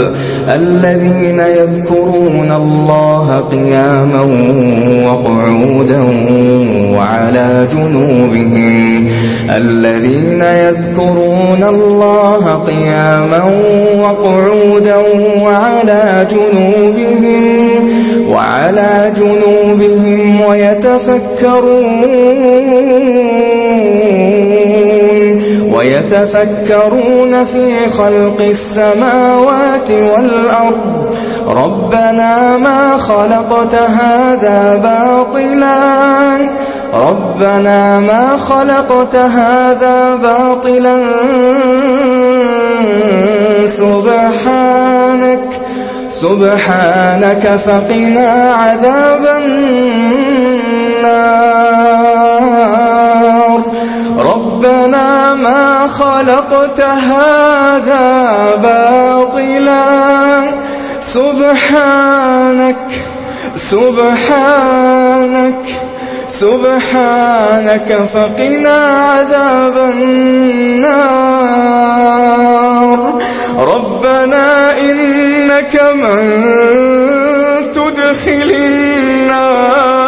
الألباب الذين يذكرون الله قياما وقعودا وعلى جنوبهم الذين يذكرون الله قياما وقعودا وعلى جنوبهم وعلى جنوبهم ويتفكرون ويتفكرون في خلق السماوات والأرض. ربنا ما خلقت هذا باطلا. ربنا ما خلقت هذا باطلا. سبحانك سبحانك فقنا عذاب النار. خلقت هذا باطلا. سبحانك سبحانك سبحانك فقنا عذاب النار. ربنا إنك من تدخل النار.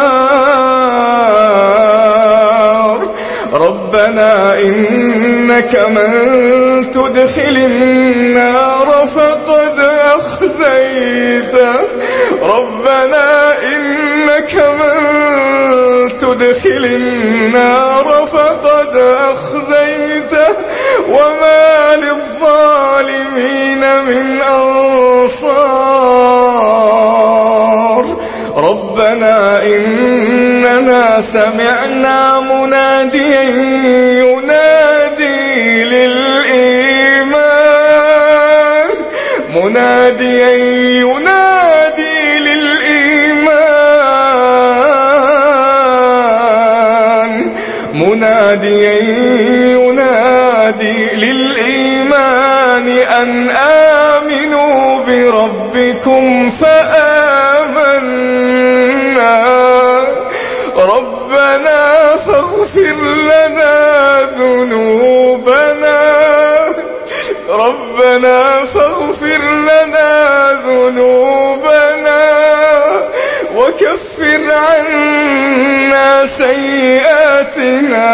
ربنا إنك من تدخل النار فقد أخزيته ربنا إنك من تدخل النار فقد أخزيته وما للظالمين من أنصار. ربنا إننا سمعنا مناديا ينادي للإيمان. مناديا ينادي للإيمان أن ربنا فاغفر لنا ذنوبنا وكفر عنا سيئاتنا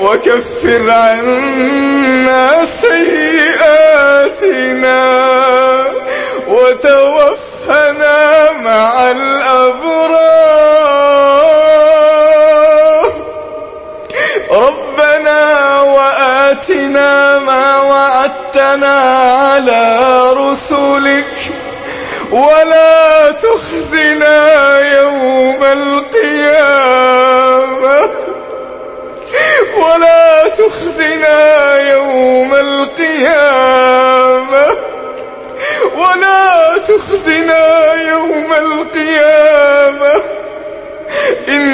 وكفر عنا سيئاتنا وتوفنا مع الأبرار آياتنا ما وعدتنا على رسلك ولا تخزنا يوم القيامة ولا تخزنا يوم القيامة ولا تخزنا يوم القيامة إن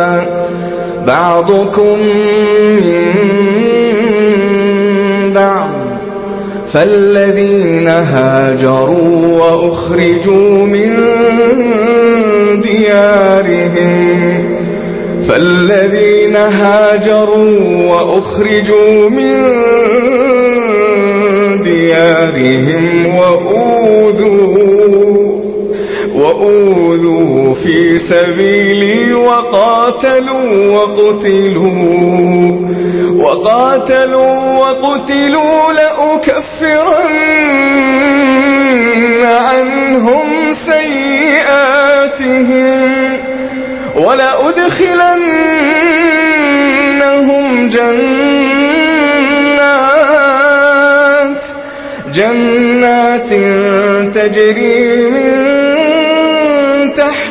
بعضكم من بعض فالذين هاجروا وأخرجوا من ديارهم فالذين هاجروا وأخرجوا من ديارهم وأوذوا وأوذوا في سبيلي وقاتلوا وقتلوا. وقاتلوا وقتلوا لأكفرن عنهم سيئاتهم ولأدخلنهم جنات. جنات تجري من تحت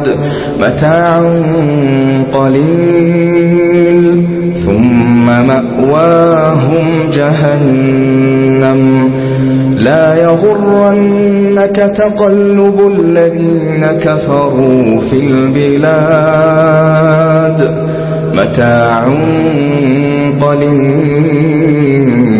الأرض متاع قليل ثم مأواهم جهنم لا يغرنك تقلب الذين كفروا في البلاد متاع قليل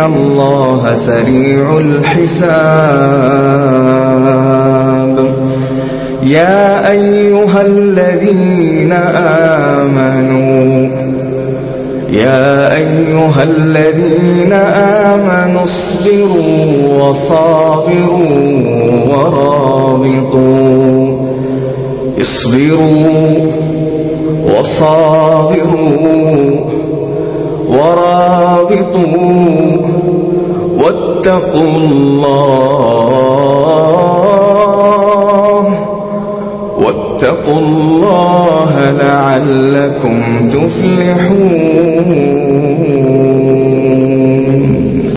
إن الله سريع الحساب يا أيها الذين آمنوا يا أيها الذين آمنوا اصبروا وصابروا ورابطوا اصبروا وصابروا ورابطوا واتقوا الله واتقوا الله لعلكم تفلحون